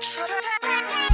trouble.